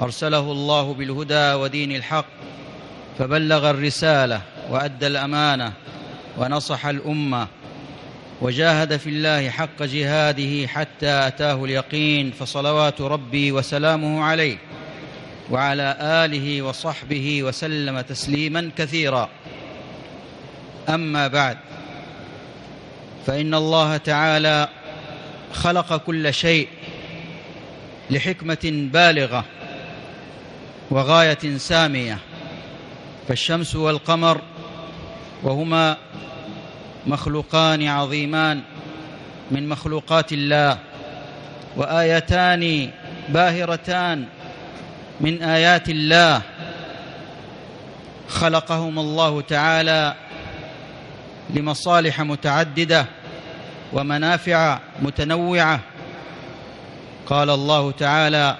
أرسله الله بالهدى ودين الحق فبلغ الرسالة وأدى الأمانة ونصح الأمة وجاهد في الله حق جهاده حتى أتاه اليقين فصلوات ربي وسلامه عليه وعلى آله وصحبه وسلم تسليما كثيرا. أما بعد فإن الله تعالى خلق كل شيء لحكمة بالغة وغاية سامية. فالشمس والقمر وهما مخلوقان عظيمان من مخلوقات الله وآيتان باهرتان من آيات الله. خلقهما الله تعالى لمصالح متعددة ومنافع متنوعة. قال الله تعالى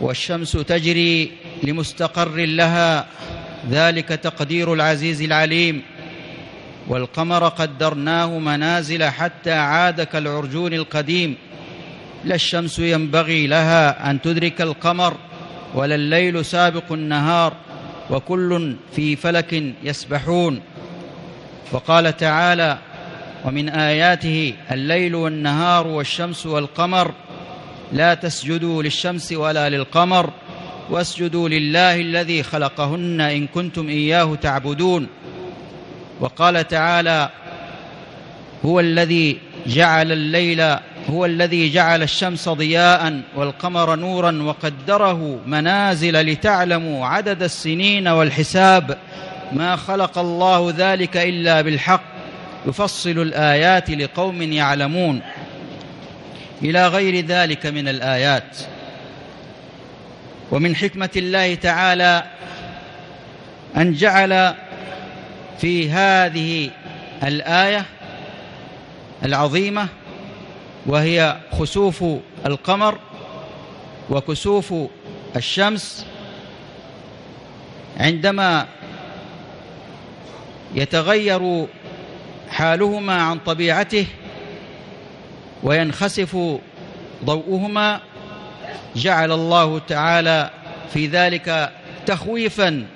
والشمس تجري لمستقر لها. ذلك تقدير العزيز العليم. والقمر قدرناه منازل حتى عاد كالعرجون القديم. لا الشمس ينبغي لها أن تدرك القمر ولا الليل سابق النهار وكل في فلك يسبحون. وقال تعالى ومن آياته الليل والنهار والشمس والقمر لا تسجدوا للشمس ولا للقمر واسجدوا لله الذي خلقهن إن كنتم إياه تعبدون. وقال تعالى هو الذي جعل الليل هو الذي جعل الشمس ضياء والقمر نورا وقدره منازل لتعلموا عدد السنين والحساب. ما خلق الله ذلك إلا بالحق يفصل الآيات لقوم يعلمون. إلى غير ذلك من الآيات. ومن حكمة الله تعالى أن جعل في هذه الآية العظيمة وهي خسوف القمر وكسوف الشمس عندما يتغير حالهما عن طبيعته وينخسف ضوءهما جعل الله تعالى في ذلك تخويفا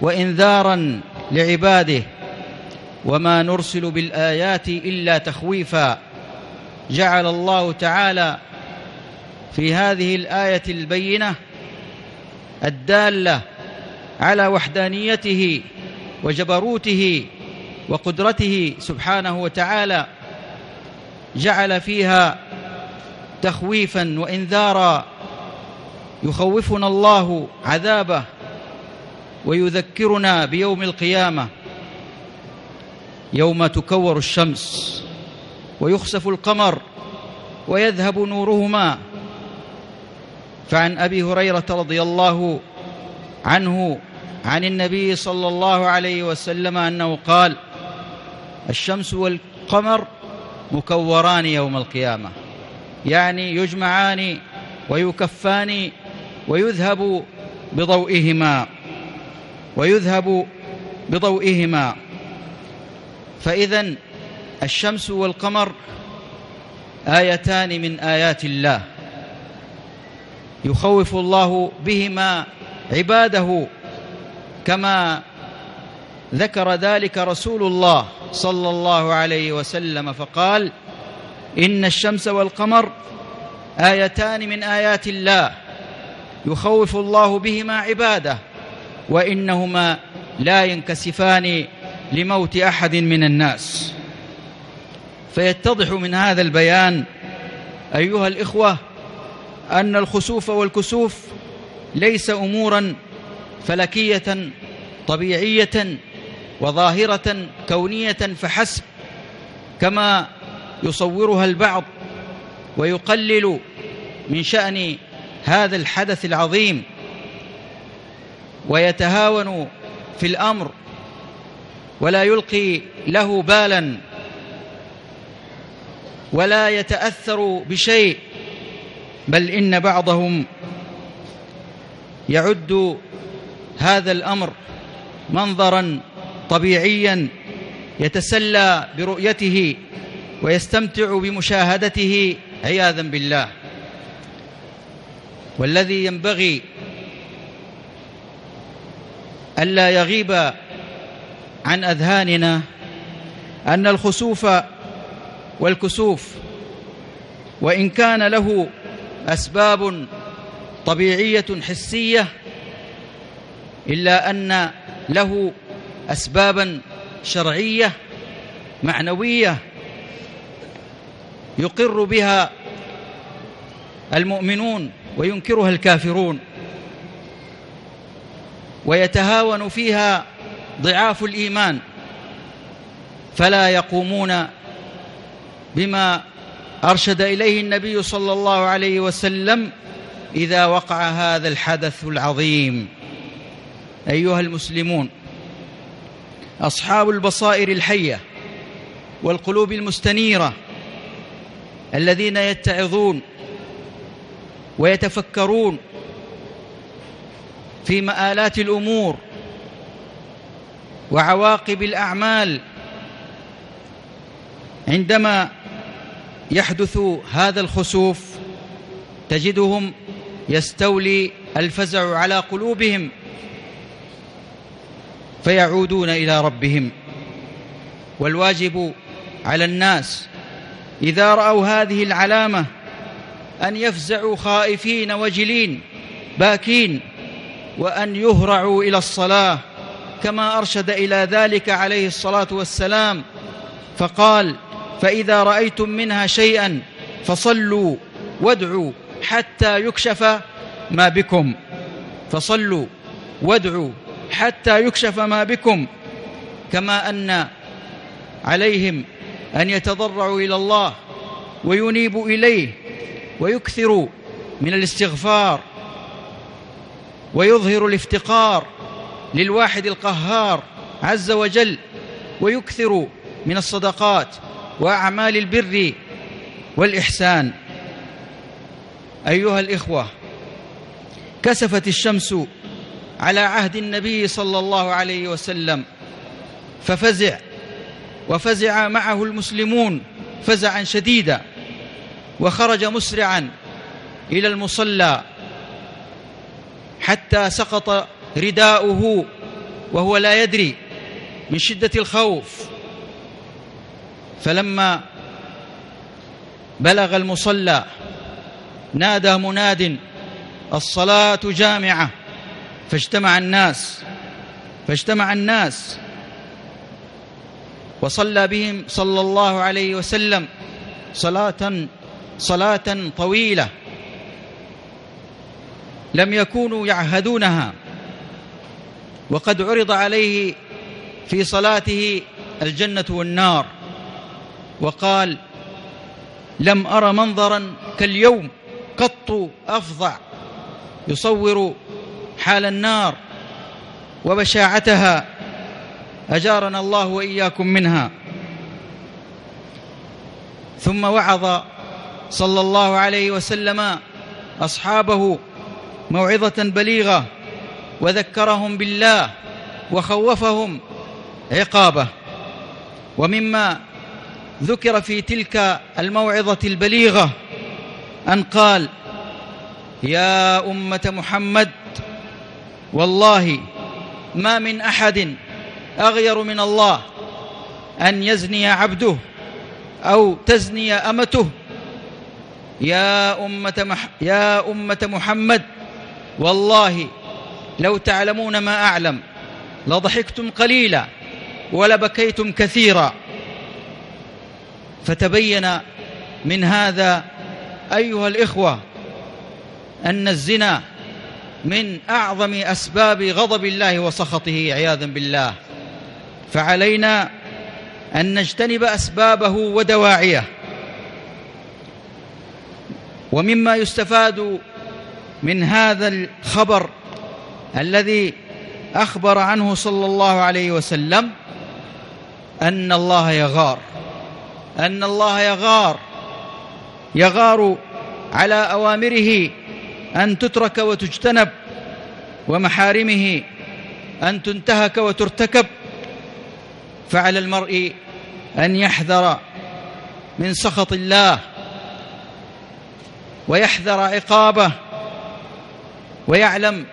وانذارا لعباده. وما نرسل بالآيات إلا تخويفا. جعل الله تعالى في هذه الآية البينة الدالة على وحدانيته وجبروته وقدرته سبحانه وتعالى. جعل فيها تخويفا وانذارا يخوفنا الله عذابه ويذكرنا بيوم القيامة يوم تكور الشمس ويخسف القمر ويذهب نورهما. فعن أبي هريرة رضي الله عنه عن النبي صلى الله عليه وسلم أنه قال الشمس والقمر مكوران يوم القيامة. يعني يجمعان ويكفان ويذهب بضوئهما ويذهب بضوئهما. فاذا الشمس والقمر آيتان من آيات الله. يخوف الله بهما عباده كما ذكر ذلك رسول الله. صلى الله عليه وسلم فقال إن الشمس والقمر آيتان من آيات الله يخوف الله بهما عباده وإنهما لا ينكسفان لموت أحد من الناس. فيتضح من هذا البيان أيها الإخوة أن الخسوف والكسوف ليس امورا فلكية طبيعية وظاهرة كونية فحسب كما يصورها البعض ويقلل من شأن هذا الحدث العظيم ويتهاون في الأمر ولا يلقي له بالا ولا يتأثر بشيء بل إن بعضهم يعد هذا الأمر منظرا طبيعيا يتسلى برؤيته ويستمتع بمشاهدته عياذا بالله. والذي ينبغي ألا يغيب عن أذهاننا أن الخسوف والكسوف وإن كان له أسباب طبيعية حسية إلا أن له اسبابا شرعية معنوية يقر بها المؤمنون وينكرها الكافرون ويتهاون فيها ضعاف الإيمان فلا يقومون بما أرشد إليه النبي صلى الله عليه وسلم إذا وقع هذا الحدث العظيم. أيها المسلمون أصحاب البصائر الحية والقلوب المستنيرة الذين يتعظون ويتفكرون في مآلات الأمور وعواقب الأعمال عندما يحدث هذا الخسوف تجدهم يستولي الفزع على قلوبهم فيعودون إلى ربهم. والواجب على الناس إذا رأوا هذه العلامة أن يفزعوا خائفين وجلين باكين وأن يهرعوا إلى الصلاة كما أرشد إلى ذلك عليه الصلاة والسلام. فقال فإذا رأيتم منها شيئا فصلوا وادعوا حتى يكشف ما بكم. فصلوا وادعوا حتى يكشف ما بكم كما أن عليهم أن يتضرعوا إلى الله وينيبوا إليه ويكثروا من الاستغفار ويظهر الافتقار للواحد القهار عز وجل ويكثر من الصدقات وأعمال البر والإحسان. أيها الإخوة كسفت الشمس على عهد النبي صلى الله عليه وسلم ففزع وفزع معه المسلمون فزعا شديدا وخرج مسرعا إلى المصلى حتى سقط رداؤه وهو لا يدري من شدة الخوف. فلما بلغ المصلى نادى مناد الصلاة جامعة. فاجتمع الناس فاجتمع الناس وصلى بهم صلى الله عليه وسلم صلاة صلاة طويلة لم يكونوا يعهدونها وقد عرض عليه في صلاته الجنة والنار وقال لم ار منظرا كاليوم قط أفظع يصور حال النار وبشاعتها أجارنا الله وإياكم منها. ثم وعظ صلى الله عليه وسلم أصحابه موعظة بليغة وذكرهم بالله وخوفهم عقابه. ومما ذكر في تلك الموعظة البليغة أن قال يا أمة محمد والله ما من أحد أغير من الله أن يزني عبده أو تزني أمته. يا أمة مح يا أمة محمد والله لو تعلمون ما أعلم لضحكتم قليلا ولبكيتم كثيرا. فتبين من هذا أيها الإخوة أن الزنا من أعظم أسباب غضب الله وسخطه عياذا بالله. فعلينا أن نجتنب أسبابه ودواعيه. ومما يستفاد من هذا الخبر الذي أخبر عنه صلى الله عليه وسلم أن الله يغار. أن الله يغار. يغار على أوامره أن تترك وتجتنب ومحارمه أن تنتهك وترتكب فعلى المرء أن يحذر من سخط الله ويحذر عقابه ويعلم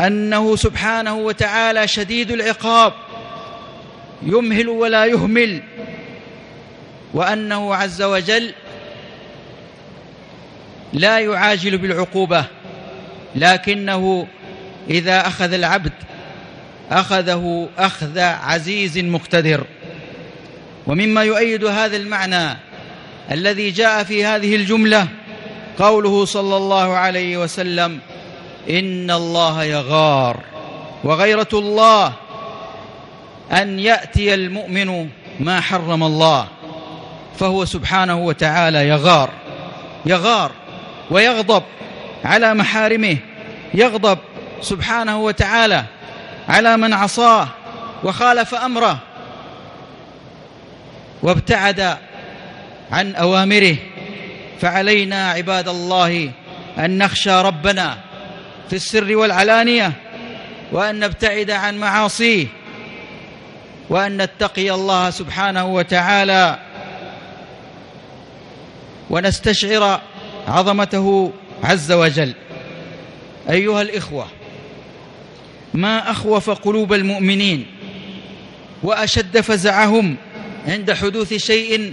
أنه سبحانه وتعالى شديد العقاب يمهل ولا يهمل وأنه عز وجل لا يعاجل بالعقوبة لكنه إذا أخذ العبد أخذه أخذ عزيز مقتدر. ومما يؤيد هذا المعنى الذي جاء في هذه الجملة قوله صلى الله عليه وسلم إن الله يغار وغيرة الله أن يأتي المؤمن ما حرم الله فهو سبحانه وتعالى يغار يغار. ويغضب على محارمه. يغضب سبحانه وتعالى على من عصاه وخالف أمره. وابتعد عن أوامره. فعلينا عباد الله أن نخشى ربنا في السر والعلانية وأن نبتعد عن معاصيه وأن نتقي الله سبحانه وتعالى ونستشعر عظمته عز وجل. أيها الإخوة ما أخوف قلوب المؤمنين وأشد فزعهم عند حدوث شيء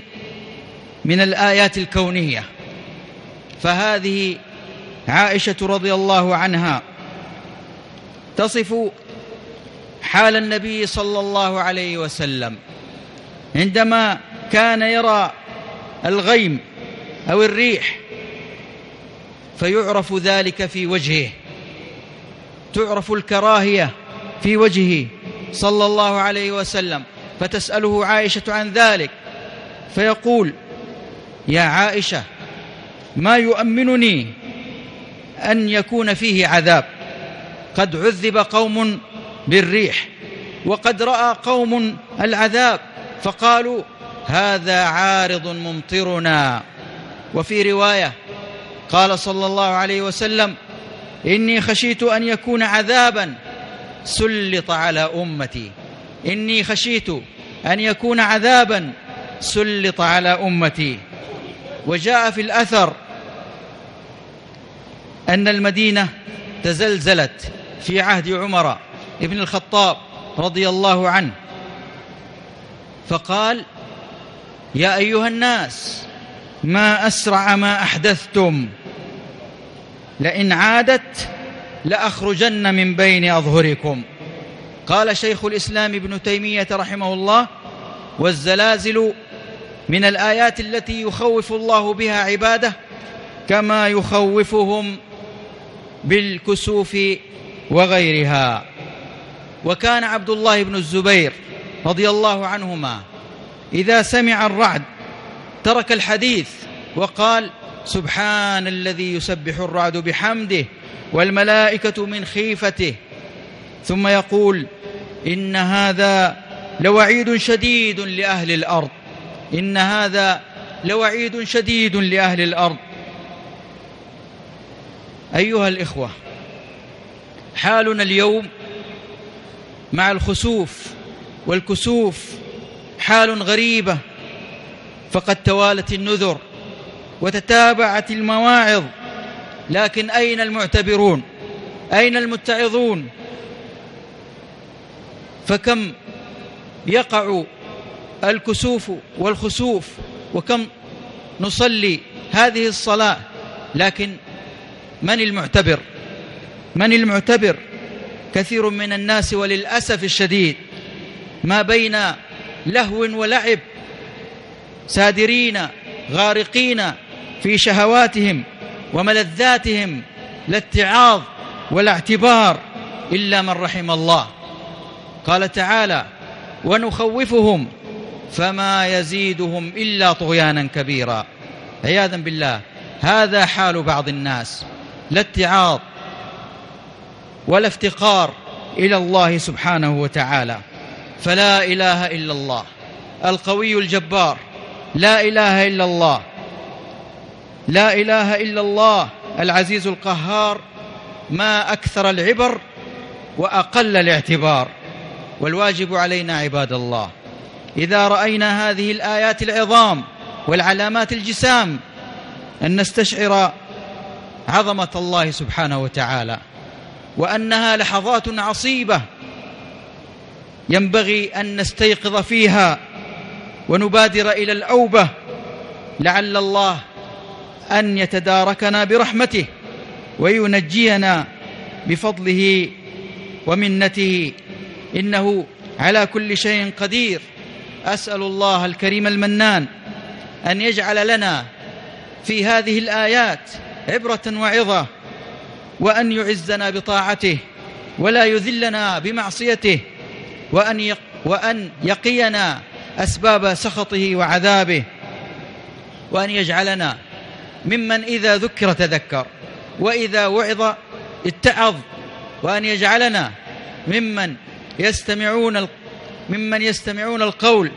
من الآيات الكونية. فهذه عائشة رضي الله عنها تصف حال النبي صلى الله عليه وسلم عندما كان يرى الغيم أو الريح فيعرف ذلك في وجهه. تعرف الكراهية في وجهه صلى الله عليه وسلم. فتسأله عائشة عن ذلك. فيقول يا عائشة ما يؤمنني أن يكون فيه عذاب. قد عذب قوم بالريح وقد رأى قوم العذاب. فقالوا هذا عارض ممطرنا. وفي رواية قال صلى الله عليه وسلم إني خشيت أن يكون عذابا سلط على أمتي. إني خشيت أن يكون عذابا سلط على أمتي. وجاء في الأثر أن المدينة تزلزلت في عهد عمر بن الخطاب رضي الله عنه. فقال يا أيها الناس ما أسرع ما أحدثتم لئن عادت لأخرجن من بين أظهركم. قال شيخ الإسلام ابن تيمية رحمه الله والزلازل من الآيات التي يخوف الله بها عباده كما يخوفهم بالكسوف وغيرها. وكان عبد الله بن الزبير رضي الله عنهما إذا سمع الرعد ترك الحديث وقال سبحان الذي يسبح الرعد بحمده والملائكة من خيفته. ثم يقول إن هذا لوعيد شديد لأهل الأرض. إن هذا لوعيد شديد لأهل الأرض. أيها الإخوة حالنا اليوم مع الخسوف والكسوف حال غريبة فقد توالت النذر. وتتابعت المواعظ. لكن أين المعتبرون؟ أين المتعظون؟ فكم يقع الكسوف والخسوف؟ وكم نصلي هذه الصلاة؟ لكن من المعتبر؟ من المعتبر؟ كثير من الناس وللأسف الشديد ما بين لهو ولعب. سادرين غارقين في شهواتهم وملذاتهم لا اتعاظ ولا اعتبار إلا من رحم الله. قال تعالى ونخوفهم فما يزيدهم إلا طغيانا كبيرا. عياذا بالله. هذا حال بعض الناس. لا اتعاظ ولا افتقار إلى الله سبحانه وتعالى. فلا إله إلا الله. القوي الجبار. لا إله إلا الله. لا إله إلا الله العزيز القهار ما أكثر العبر وأقل الاعتبار. والواجب علينا عباد الله. إذا رأينا هذه الآيات العظام والعلامات الجسام أن نستشعر عظمة الله سبحانه وتعالى وأنها لحظات عصيبة ينبغي أن نستيقظ فيها ونبادر إلى الأوبة. لعل الله أن يتداركنا برحمته وينجينا بفضله ومنته. إنه على كل شيء قدير. أسأل الله الكريم المنان أن يجعل لنا في هذه الآيات عبرة وعظة وأن يعزنا بطاعته ولا يذلنا بمعصيته وأن يق وأن يقينا أسباب سخطه وعذابه وأن يجعلنا ممن إذا ذكر تذكر وإذا وعظ اتعظ وأن يجعلنا ممن يستمعون ممن يستمعون القول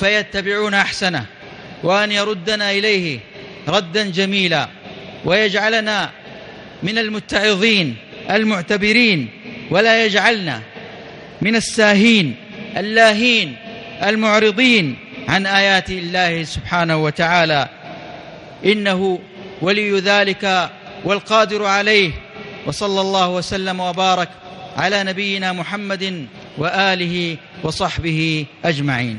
فيتبعون أحسنه وأن يردنا إليه ردا جميلا ويجعلنا من المتعظين المعتبرين ولا يجعلنا من الساهين اللاهين المعرضين عن آيات الله سبحانه وتعالى. إنه ولي ذلك والقادر عليه وصلى الله وسلم وبارك على نبينا محمد وآله وصحبه أجمعين.